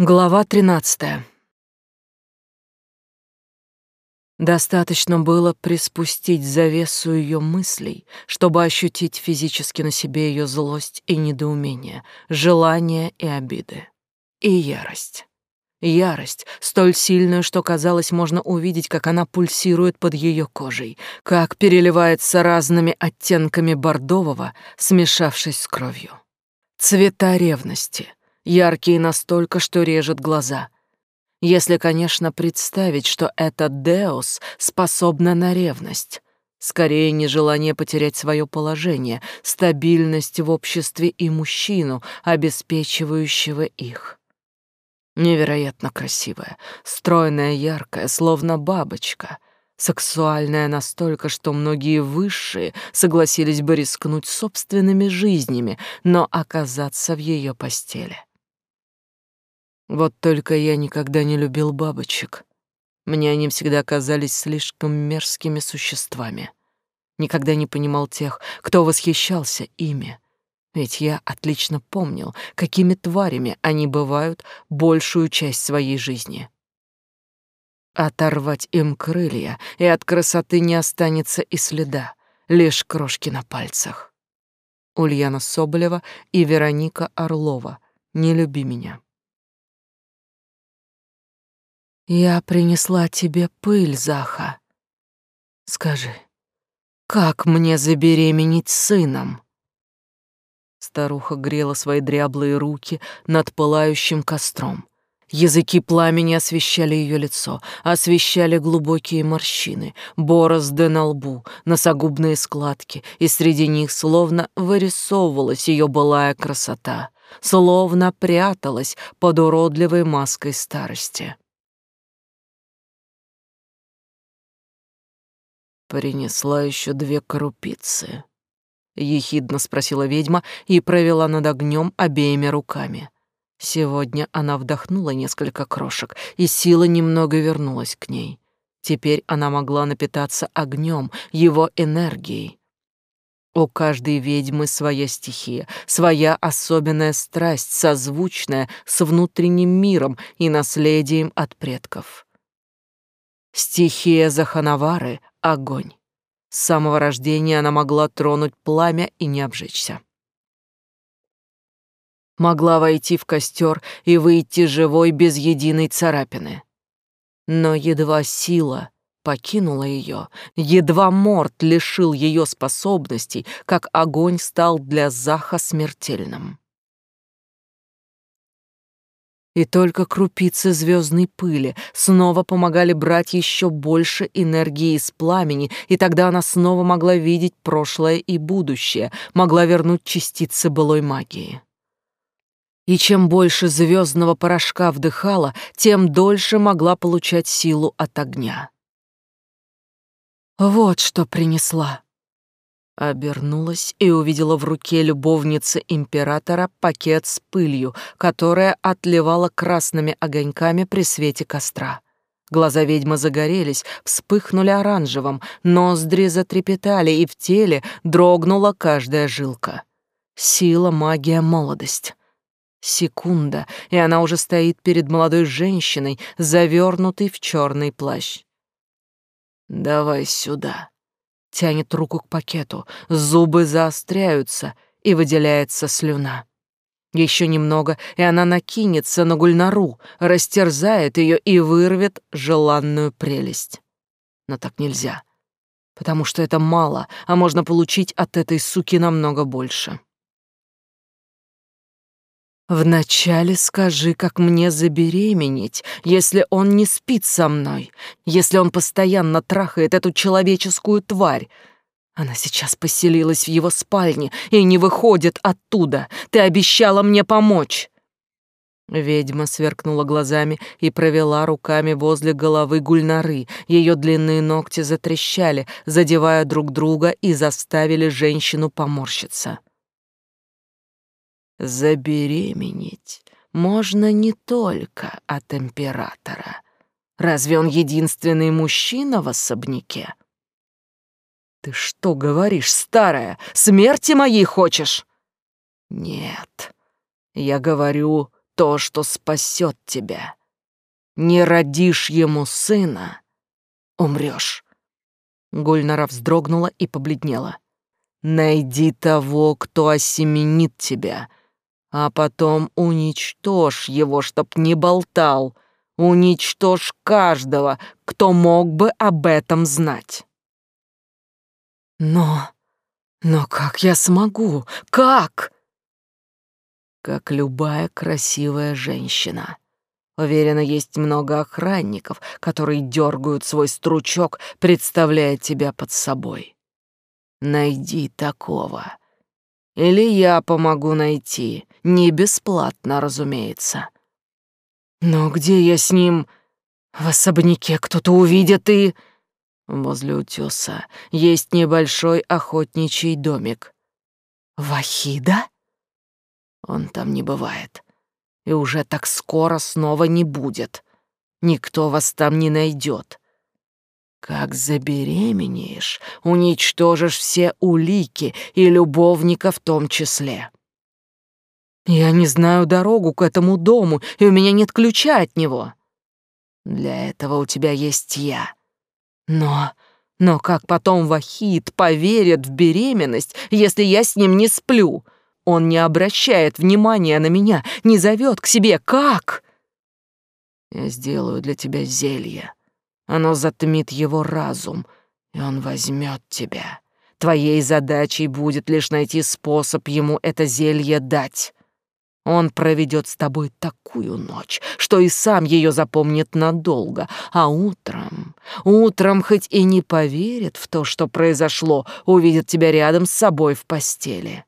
Глава 13. Достаточно было приспустить завесу ее мыслей, чтобы ощутить физически на себе ее злость и недоумение, желание и обиды. И ярость. Ярость, столь сильную, что казалось, можно увидеть, как она пульсирует под ее кожей, как переливается разными оттенками бордового, смешавшись с кровью. Цвета ревности — яркие настолько, что режет глаза. Если, конечно, представить, что этот Деус способна на ревность. Скорее, нежелание потерять свое положение, стабильность в обществе и мужчину, обеспечивающего их. Невероятно красивая, стройная, яркая, словно бабочка — сексуальная настолько, что многие высшие согласились бы рискнуть собственными жизнями, но оказаться в ее постели. Вот только я никогда не любил бабочек. Мне они всегда казались слишком мерзкими существами. Никогда не понимал тех, кто восхищался ими. Ведь я отлично помнил, какими тварями они бывают большую часть своей жизни. Оторвать им крылья, и от красоты не останется и следа, лишь крошки на пальцах. Ульяна Соболева и Вероника Орлова «Не люби меня». Я принесла тебе пыль, Заха. Скажи, как мне забеременеть сыном? Старуха грела свои дряблые руки над пылающим костром. Языки пламени освещали ее лицо, освещали глубокие морщины, борозды на лбу, носогубные складки, и среди них словно вырисовывалась ее былая красота, словно пряталась под уродливой маской старости. Принесла еще две крупицы. Ехидно спросила ведьма и провела над огнем обеими руками. Сегодня она вдохнула несколько крошек, и сила немного вернулась к ней. Теперь она могла напитаться огнем, его энергией. У каждой ведьмы своя стихия, своя особенная страсть, созвучная с внутренним миром и наследием от предков. Стихия Заханавары — огонь. С самого рождения она могла тронуть пламя и не обжечься. Могла войти в костер и выйти живой без единой царапины. Но едва сила покинула ее, едва Морт лишил ее способностей, как огонь стал для Заха смертельным и только крупицы звездной пыли снова помогали брать еще больше энергии из пламени, и тогда она снова могла видеть прошлое и будущее, могла вернуть частицы былой магии. И чем больше звездного порошка вдыхала, тем дольше могла получать силу от огня. Вот что принесла. Обернулась и увидела в руке любовницы императора пакет с пылью, которая отливала красными огоньками при свете костра. Глаза ведьмы загорелись, вспыхнули оранжевым, ноздри затрепетали, и в теле дрогнула каждая жилка. Сила, магия, молодость. Секунда, и она уже стоит перед молодой женщиной, завернутой в черный плащ. «Давай сюда», тянет руку к пакету, зубы заостряются, и выделяется слюна. Еще немного, и она накинется на Гульнару, растерзает ее и вырвет желанную прелесть. Но так нельзя, потому что это мало, а можно получить от этой суки намного больше. Вначале скажи, как мне забеременеть, если он не спит со мной, если он постоянно трахает эту человеческую тварь. Она сейчас поселилась в его спальне и не выходит оттуда. Ты обещала мне помочь. Ведьма сверкнула глазами и провела руками возле головы Гульнары. Ее длинные ногти затрещали, задевая друг друга и заставили женщину поморщиться. Забеременеть можно не только от императора. Разве он единственный мужчина в особняке? Ты что говоришь, старая? Смерти моей хочешь? Нет. Я говорю, то, что спасет тебя. Не родишь ему сына, умрешь. Гульнара вздрогнула и побледнела. Найди того, кто осеменит тебя, а потом уничтожь его, чтоб не болтал. Уничтожь каждого, кто мог бы об этом знать. Но... но как я смогу? Как? Как любая красивая женщина. Уверена, есть много охранников, которые дергают свой стручок, представляя тебя под собой. Найди такого. Или я помогу найти. Не бесплатно, разумеется. Но где я с ним? В особняке кто-то увидит и... Возле утёса есть небольшой охотничий домик. Вахида? Он там не бывает. И уже так скоро снова не будет. Никто вас там не найдет. Как забеременеешь, уничтожишь все улики и любовника в том числе. Я не знаю дорогу к этому дому, и у меня нет ключа от него. Для этого у тебя есть я. Но... Но как потом Вахид поверит в беременность, если я с ним не сплю? Он не обращает внимания на меня, не зовет к себе. Как? Я сделаю для тебя зелье. Оно затмит его разум, и он возьмет тебя. Твоей задачей будет лишь найти способ ему это зелье дать. Он проведет с тобой такую ночь, что и сам ее запомнит надолго, а утром, утром хоть и не поверит в то, что произошло, увидит тебя рядом с собой в постели.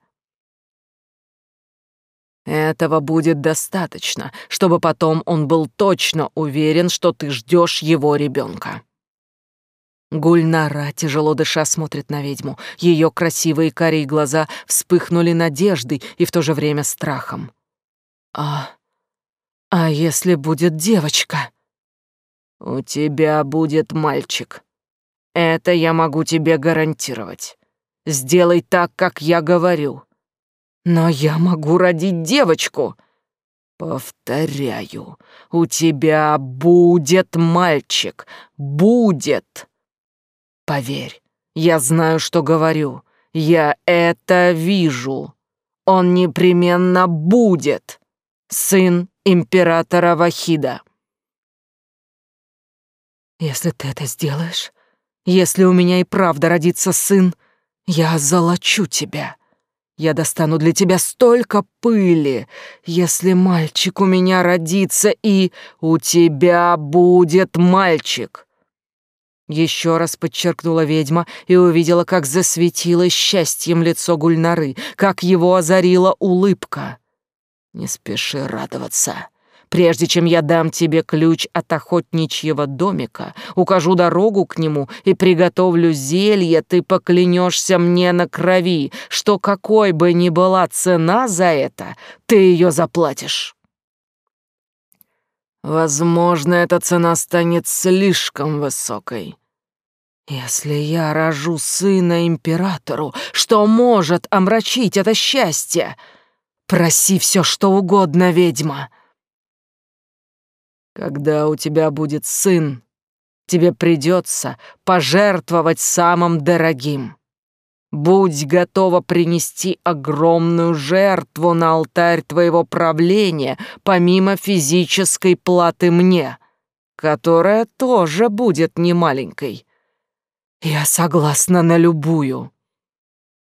Этого будет достаточно, чтобы потом он был точно уверен, что ты ждешь его ребенка. Гульнара, тяжело дыша, смотрит на ведьму. Ее красивые карие глаза вспыхнули надеждой и в то же время страхом. «А... а если будет девочка?» «У тебя будет мальчик. Это я могу тебе гарантировать. Сделай так, как я говорю. Но я могу родить девочку. Повторяю, у тебя будет мальчик. Будет. Поверь, я знаю, что говорю. Я это вижу. Он непременно будет. Сын императора Вахида. Если ты это сделаешь, если у меня и правда родится сын, я золочу тебя. Я достану для тебя столько пыли, если мальчик у меня родится, и у тебя будет мальчик. Еще раз подчеркнула ведьма и увидела, как засветилось счастьем лицо Гульнары, как его озарила улыбка. Не спеши радоваться. Прежде чем я дам тебе ключ от охотничьего домика, укажу дорогу к нему и приготовлю зелье, ты поклянешься мне на крови, что какой бы ни была цена за это, ты ее заплатишь. Возможно, эта цена станет слишком высокой. Если я рожу сына императору, что может омрачить это счастье? Проси все, что угодно, ведьма. Когда у тебя будет сын, тебе придется пожертвовать самым дорогим. Будь готова принести огромную жертву на алтарь твоего правления, помимо физической платы мне, которая тоже будет немаленькой. Я согласна на любую.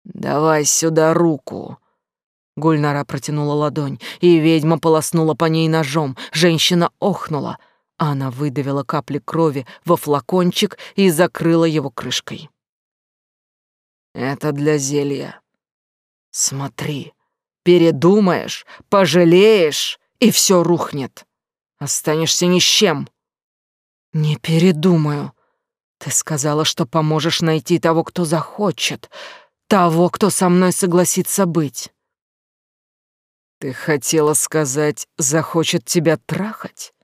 Давай сюда руку. Гульнара протянула ладонь, и ведьма полоснула по ней ножом. Женщина охнула. Она выдавила капли крови во флакончик и закрыла его крышкой. «Это для зелья. Смотри, передумаешь, пожалеешь, и все рухнет. Останешься ни с чем». «Не передумаю. Ты сказала, что поможешь найти того, кто захочет, того, кто со мной согласится быть». Ты хотела сказать, захочет тебя трахать?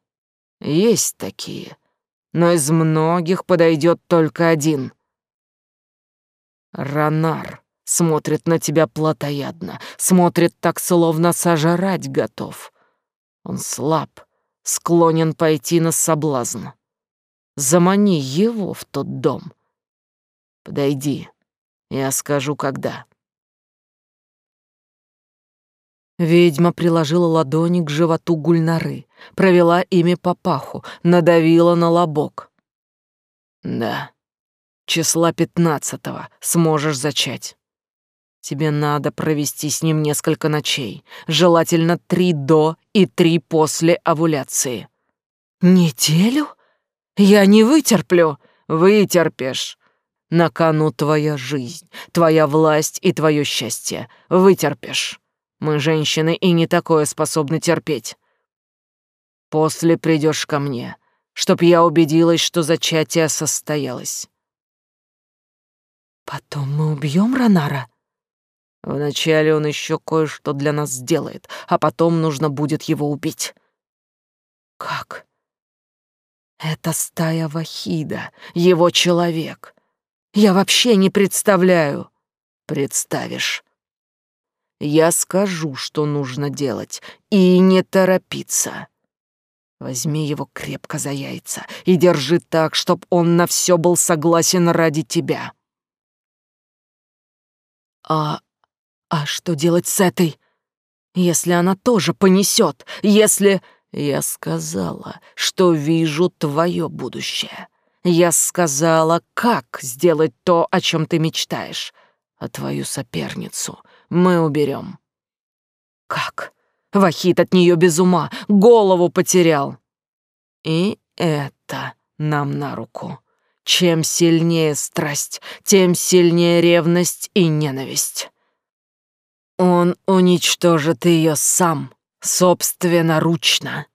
Есть такие, но из многих подойдет только один. Ранар смотрит на тебя плотоядно, смотрит так, словно сожрать готов. Он слаб, склонен пойти на соблазн. Замани его в тот дом. Подойди, я скажу, когда. Ведьма приложила ладони к животу Гульнары, провела ими по паху, надавила на лобок. Да, числа пятнадцатого сможешь зачать. Тебе надо провести с ним несколько ночей, желательно три до и три после овуляции. Неделю? Я не вытерплю. Вытерпишь. На кону твоя жизнь, твоя власть и твое счастье. Вытерпишь. Мы, женщины, и не такое способны терпеть. После придешь ко мне, чтоб я убедилась, что зачатие состоялось. Потом мы убьем Ронара? Вначале он еще кое-что для нас сделает, а потом нужно будет его убить. Как? Это стая Вахида, его человек. Я вообще не представляю. Представишь. Я скажу, что нужно делать, и не торопиться. Возьми его крепко за яйца и держи так, чтоб он на все был согласен ради тебя. А... а что делать с этой? Если она тоже понесет, если... Я сказала, что вижу твое будущее. Я сказала, как сделать то, о чем ты мечтаешь. А твою соперницу мы уберем. Как? Вахит от нее без ума, голову потерял. И это нам на руку. Чем сильнее страсть, тем сильнее ревность и ненависть. Он уничтожит ее сам, собственноручно.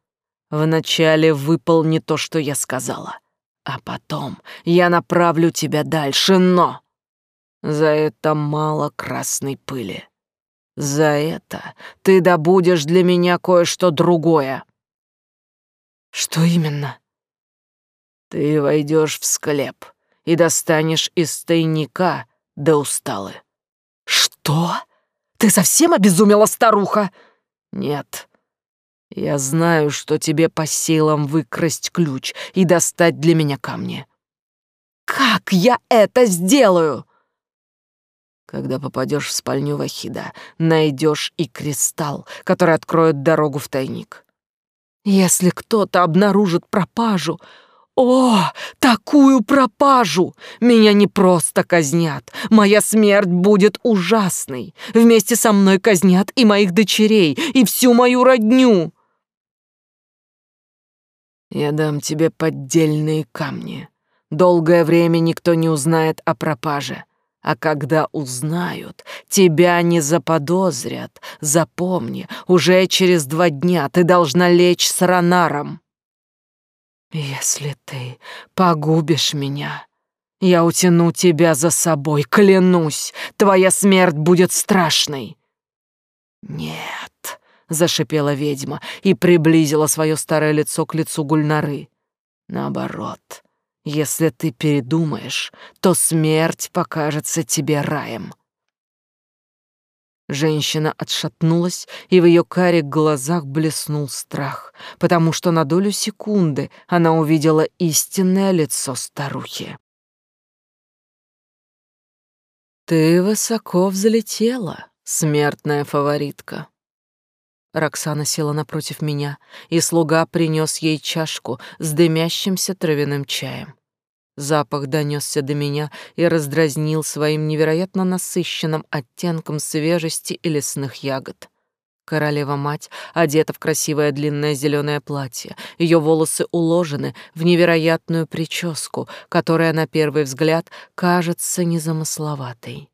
Вначале выполни то, что я сказала, а потом я направлю тебя дальше, но... За это мало красной пыли. За это ты добудешь для меня кое-что другое. Что именно? Ты войдешь в склеп и достанешь из тайника до усталы. Что? Ты совсем обезумела, старуха? Нет. Я знаю, что тебе по силам выкрасть ключ и достать для меня камни. Как я это сделаю? Когда попадешь в спальню Вахида, найдешь и кристалл, который откроет дорогу в тайник. Если кто-то обнаружит пропажу, о, такую пропажу! Меня не просто казнят. Моя смерть будет ужасной. Вместе со мной казнят и моих дочерей, и всю мою родню. Я дам тебе поддельные камни. Долгое время никто не узнает о пропаже. А когда узнают, тебя не заподозрят. Запомни, уже через два дня ты должна лечь с Ронаром. Если ты погубишь меня, я утяну тебя за собой, клянусь, твоя смерть будет страшной. Нет, зашипела ведьма и приблизила свое старое лицо к лицу Гульнары. Наоборот, если ты передумаешь, то смерть покажется тебе раем. Женщина отшатнулась, и в ее карих глазах блеснул страх, потому что на долю секунды она увидела истинное лицо старухи. «Ты высоко взлетела, смертная фаворитка». Роксана села напротив меня, и слуга принес ей чашку с дымящимся травяным чаем. Запах донесся до меня и раздразнил своим невероятно насыщенным оттенком свежести и лесных ягод. Королева-мать одета в красивое длинное зеленое платье. Ее волосы уложены в невероятную прическу, которая на первый взгляд кажется незамысловатой.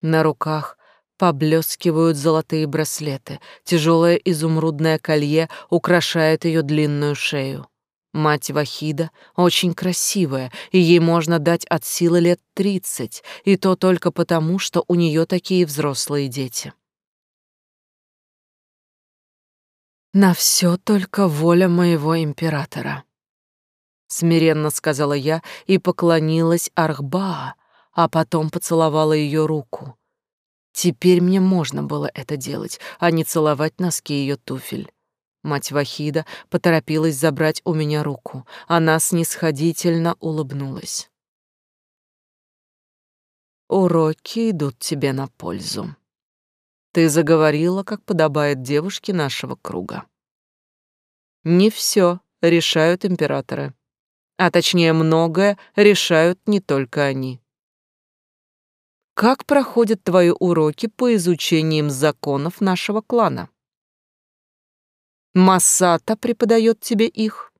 На руках поблескивают золотые браслеты, тяжелое изумрудное колье украшает ее длинную шею. Мать Вахида очень красивая, и ей можно дать от силы лет тридцать, и то только потому, что у нее такие взрослые дети. «На все только воля моего императора», — смиренно сказала я и поклонилась Архбаа, а потом поцеловала ее руку. Теперь мне можно было это делать, а не целовать носки ее туфель. Мать Вахида поторопилась забрать у меня руку. Она снисходительно улыбнулась. «Уроки идут тебе на пользу. Ты заговорила, как подобает девушке нашего круга. Не все решают императоры, а точнее многое решают не только они. Как проходят твои уроки по изучениям законов нашего клана? Массата преподает тебе их.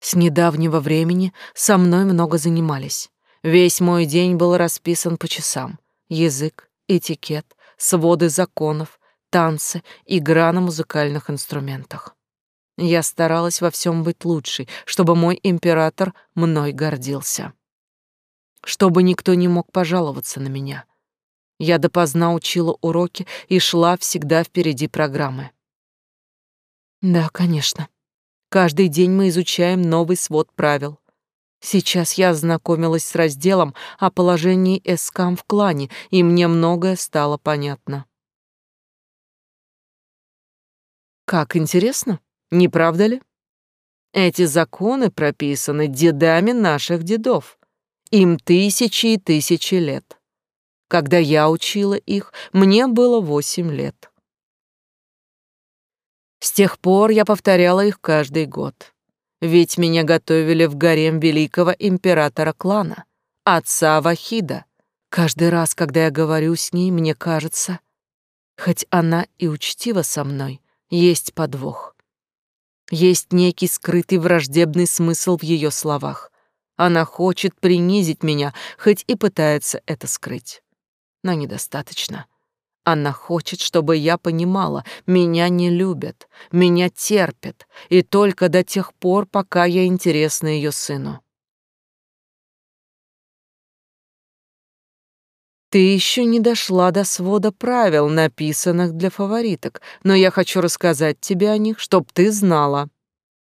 С недавнего времени со мной много занимались. Весь мой день был расписан по часам. Язык, этикет, своды законов, танцы, игра на музыкальных инструментах. Я старалась во всем быть лучшей, чтобы мой император мной гордился. Чтобы никто не мог пожаловаться на меня. Я допоздна учила уроки и шла всегда впереди программы. Да, конечно. Каждый день мы изучаем новый свод правил. Сейчас я ознакомилась с разделом о положении эскам в клане, и мне многое стало понятно. Как интересно, не правда ли? Эти законы прописаны дедами наших дедов. Им тысячи и тысячи лет. Когда я учила их, мне было восемь лет. С тех пор я повторяла их каждый год. Ведь меня готовили в гарем великого императора клана, отца Вахида. Каждый раз, когда я говорю с ней, мне кажется, хоть она и учтива со мной, есть подвох. Есть некий скрытый враждебный смысл в ее словах. Она хочет принизить меня, хоть и пытается это скрыть но недостаточно. Она хочет, чтобы я понимала, меня не любят, меня терпят, и только до тех пор, пока я интересна ее сыну. Ты еще не дошла до свода правил, написанных для фавориток, но я хочу рассказать тебе о них, чтоб ты знала.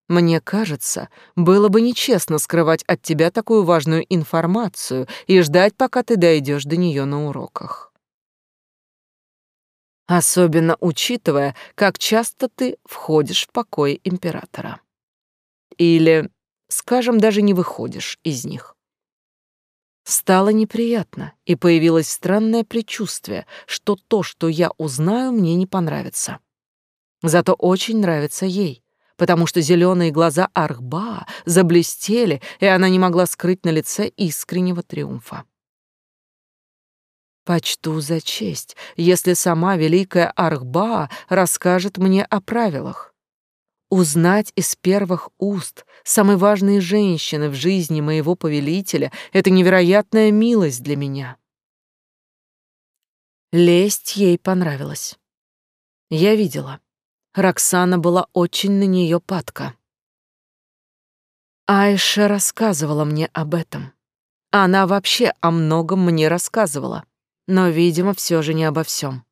Мне кажется, было бы нечестно скрывать от тебя такую важную информацию и ждать, пока ты дойдешь до нее на уроках. Особенно учитывая, как часто ты входишь в покой императора. Или, скажем, даже не выходишь из них. Стало неприятно, и появилось странное предчувствие, что то, что я узнаю, мне не понравится. Зато очень нравится ей потому что зеленые глаза Архба заблестели, и она не могла скрыть на лице искреннего триумфа. Почту за честь, если сама великая Архба расскажет мне о правилах. Узнать из первых уст самой важной женщины в жизни моего повелителя — это невероятная милость для меня. Лесть ей понравилась. Я видела. Роксана была очень на нее падка. Айша рассказывала мне об этом. Она вообще о многом мне рассказывала, но, видимо, все же не обо всем.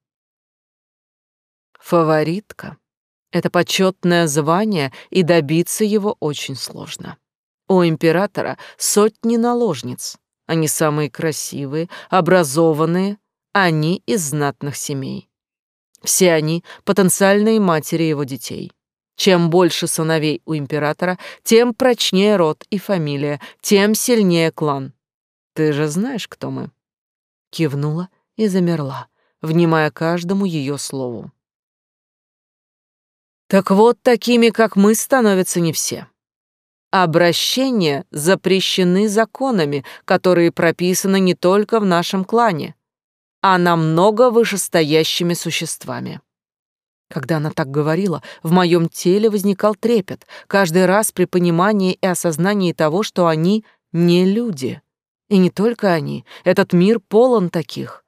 Фаворитка — это почетное звание, и добиться его очень сложно. У императора сотни наложниц. Они самые красивые, образованные, они из знатных семей. Все они — потенциальные матери его детей. Чем больше сыновей у императора, тем прочнее род и фамилия, тем сильнее клан. Ты же знаешь, кто мы?» Кивнула и замерла, внимая каждому ее слову. «Так вот, такими, как мы, становятся не все. Обращения запрещены законами, которые прописаны не только в нашем клане, а намного вышестоящими существами. Когда она так говорила, в моем теле возникал трепет, каждый раз при понимании и осознании того, что они не люди. И не только они, этот мир полон таких.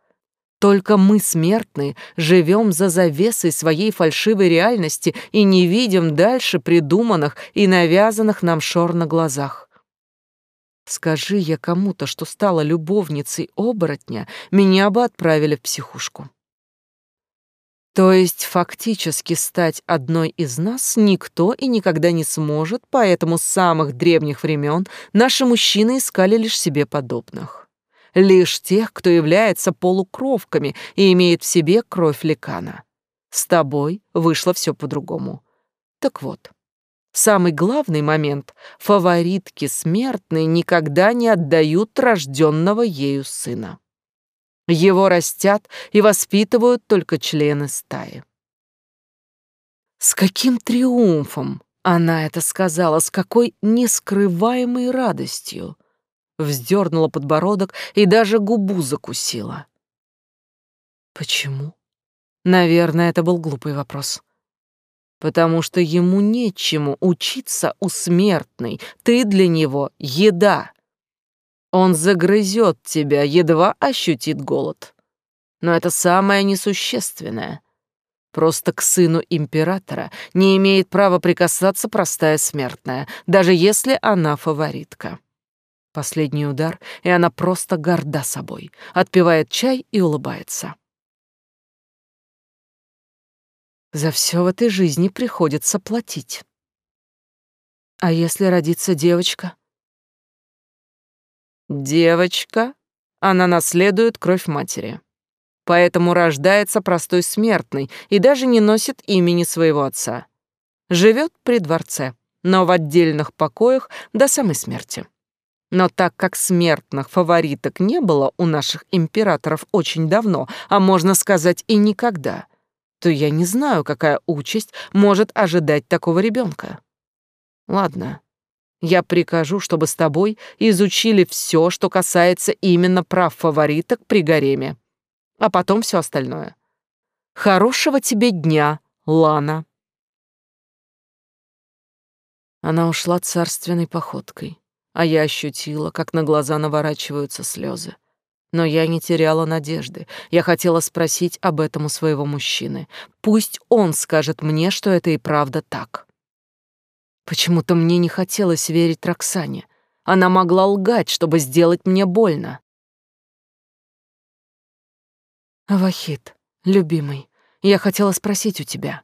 Только мы, смертные, живем за завесой своей фальшивой реальности и не видим дальше придуманных и навязанных нам шор на глазах. Скажи я кому-то, что стала любовницей оборотня, меня бы отправили в психушку. То есть фактически стать одной из нас никто и никогда не сможет, поэтому с самых древних времен наши мужчины искали лишь себе подобных. Лишь тех, кто является полукровками и имеет в себе кровь ликана. С тобой вышло все по-другому. Так вот, самый главный момент — фаворитки смертные никогда не отдают рожденного ею сына. Его растят и воспитывают только члены стаи. С каким триумфом она это сказала, с какой нескрываемой радостью. Вздернула подбородок и даже губу закусила. Почему? Наверное, это был глупый вопрос. Потому что ему нечему учиться у смертной. Ты для него еда. Он загрызет тебя, едва ощутит голод. Но это самое несущественное. Просто к сыну императора не имеет права прикасаться простая смертная, даже если она фаворитка. Последний удар, и она просто горда собой, отпивает чай и улыбается. За все в этой жизни приходится платить. А если родится девочка? Девочка, она наследует кровь матери. Поэтому рождается простой смертный и даже не носит имени своего отца. Живет при дворце, но в отдельных покоях до самой смерти. Но так как смертных фавориток не было у наших императоров очень давно, а можно сказать и никогда — то я не знаю, какая участь может ожидать такого ребенка. Ладно, я прикажу, чтобы с тобой изучили все, что касается именно прав фавориток при гареме, а потом все остальное. Хорошего тебе дня, Лана. Она ушла царственной походкой, а я ощутила, как на глаза наворачиваются слезы. Но я не теряла надежды. Я хотела спросить об этом у своего мужчины. Пусть он скажет мне, что это и правда так. Почему-то мне не хотелось верить Роксане. Она могла лгать, чтобы сделать мне больно. Вахид, любимый, я хотела спросить у тебя,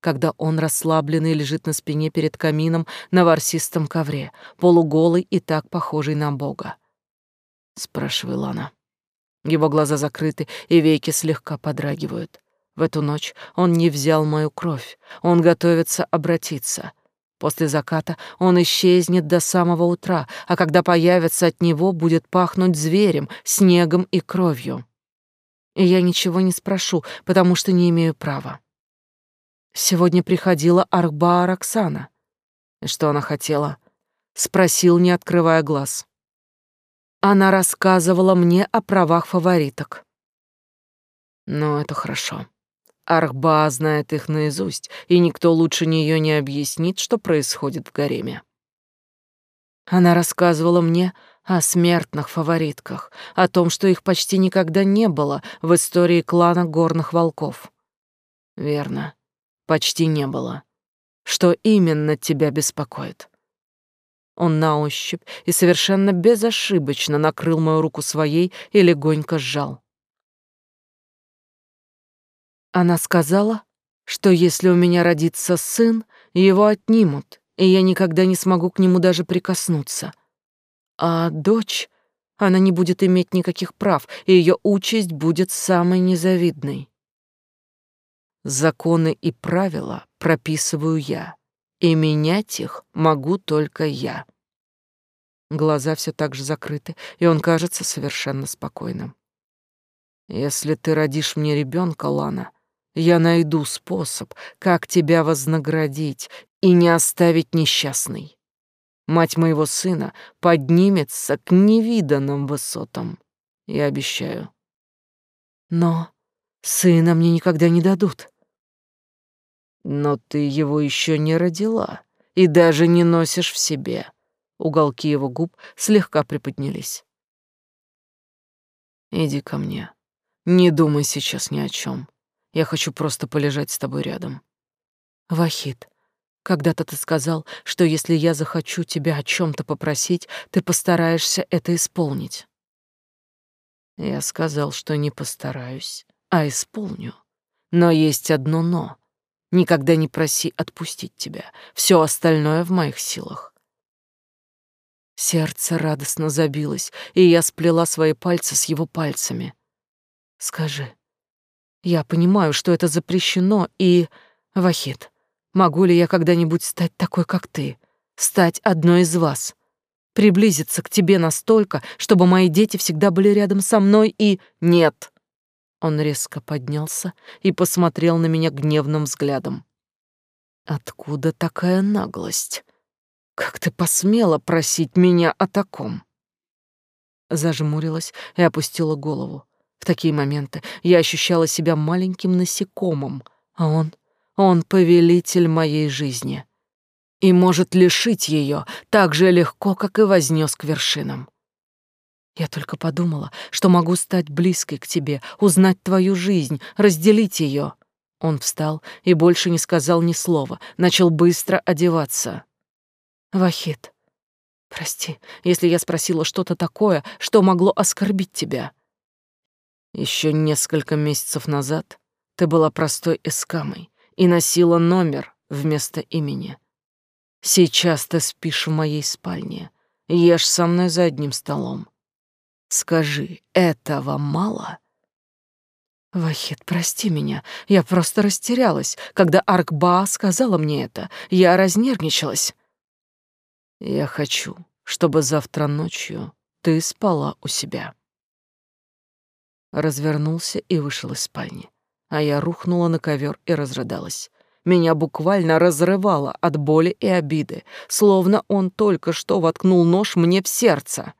когда он расслабленный лежит на спине перед камином на ворсистом ковре, полуголый и так похожий на Бога. Спрашивала она. Его глаза закрыты, и веки слегка подрагивают. В эту ночь он не взял мою кровь. Он готовится обратиться. После заката он исчезнет до самого утра, а когда появится от него, будет пахнуть зверем, снегом и кровью. И я ничего не спрошу, потому что не имею права. Сегодня приходила Архба Роксана. И что она хотела? Спросил, не открывая глаз. Она рассказывала мне о правах фавориток. Но это хорошо. Архба знает их наизусть, и никто лучше нее не объяснит, что происходит в гареме. Она рассказывала мне о смертных фаворитках, о том, что их почти никогда не было в истории клана горных волков. Верно, почти не было. Что именно тебя беспокоит? Он на ощупь и совершенно безошибочно накрыл мою руку своей и легонько сжал. Она сказала, что если у меня родится сын, его отнимут, и я никогда не смогу к нему даже прикоснуться. А дочь, она не будет иметь никаких прав, и ее участь будет самой незавидной. Законы и правила прописываю я и менять их могу только я. Глаза все так же закрыты, и он кажется совершенно спокойным. Если ты родишь мне ребенка, Лана, я найду способ, как тебя вознаградить и не оставить несчастной. Мать моего сына поднимется к невиданным высотам. Я обещаю. Но сына мне никогда не дадут. Но ты его еще не родила и даже не носишь в себе. Уголки его губ слегка приподнялись. Иди ко мне. Не думай сейчас ни о чем. Я хочу просто полежать с тобой рядом. Вахид, когда-то ты сказал, что если я захочу тебя о чем то попросить, ты постараешься это исполнить. Я сказал, что не постараюсь, а исполню. Но есть одно «но». Никогда не проси отпустить тебя. Все остальное в моих силах. Сердце радостно забилось, и я сплела свои пальцы с его пальцами. Скажи, Я понимаю, что это запрещено, и... Вахид, могу ли я когда-нибудь стать такой, как ты? Стать одной из вас? Приблизиться к тебе настолько, чтобы мои дети всегда были рядом со мной и... Нет!» Он резко поднялся и посмотрел на меня гневным взглядом. «Откуда такая наглость? Как ты посмела просить меня о таком?» Зажмурилась и опустила голову. В такие моменты я ощущала себя маленьким насекомым, а он, он повелитель моей жизни и может лишить ее так же легко, как и вознес к вершинам. Я только подумала, что могу стать близкой к тебе, узнать твою жизнь, разделить ее. Он встал и больше не сказал ни слова, начал быстро одеваться. Вахид, прости, если я спросила что-то такое, что могло оскорбить тебя. Еще несколько месяцев назад ты была простой эскамой и носила номер вместо имени. Сейчас ты спишь в моей спальне, ешь со мной за одним столом. Скажи, этого мало? Вахид, прости меня, я просто растерялась, когда Аркба сказала мне это. Я разнервничалась. Я хочу, чтобы завтра ночью ты спала у себя. Развернулся и вышел из спальни, а я рухнула на ковер и разрыдалась. Меня буквально разрывало от боли и обиды, словно он только что воткнул нож мне в сердце.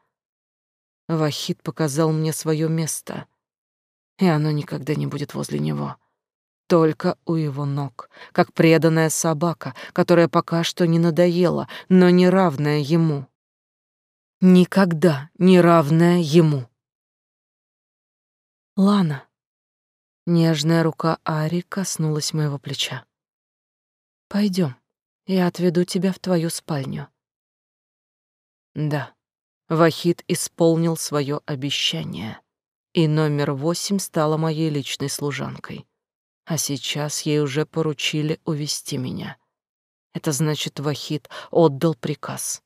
Вахид показал мне свое место, и оно никогда не будет возле него. Только у его ног, как преданная собака, которая пока что не надоела, но не равная ему. Никогда не равная ему. Лана. Нежная рука Ари коснулась моего плеча. Пойдем, я отведу тебя в твою спальню. Да. Вахид исполнил свое обещание, и номер восемь стала моей личной служанкой. А сейчас ей уже поручили увести меня. Это значит, Вахид отдал приказ.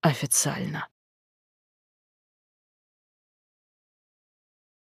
Официально.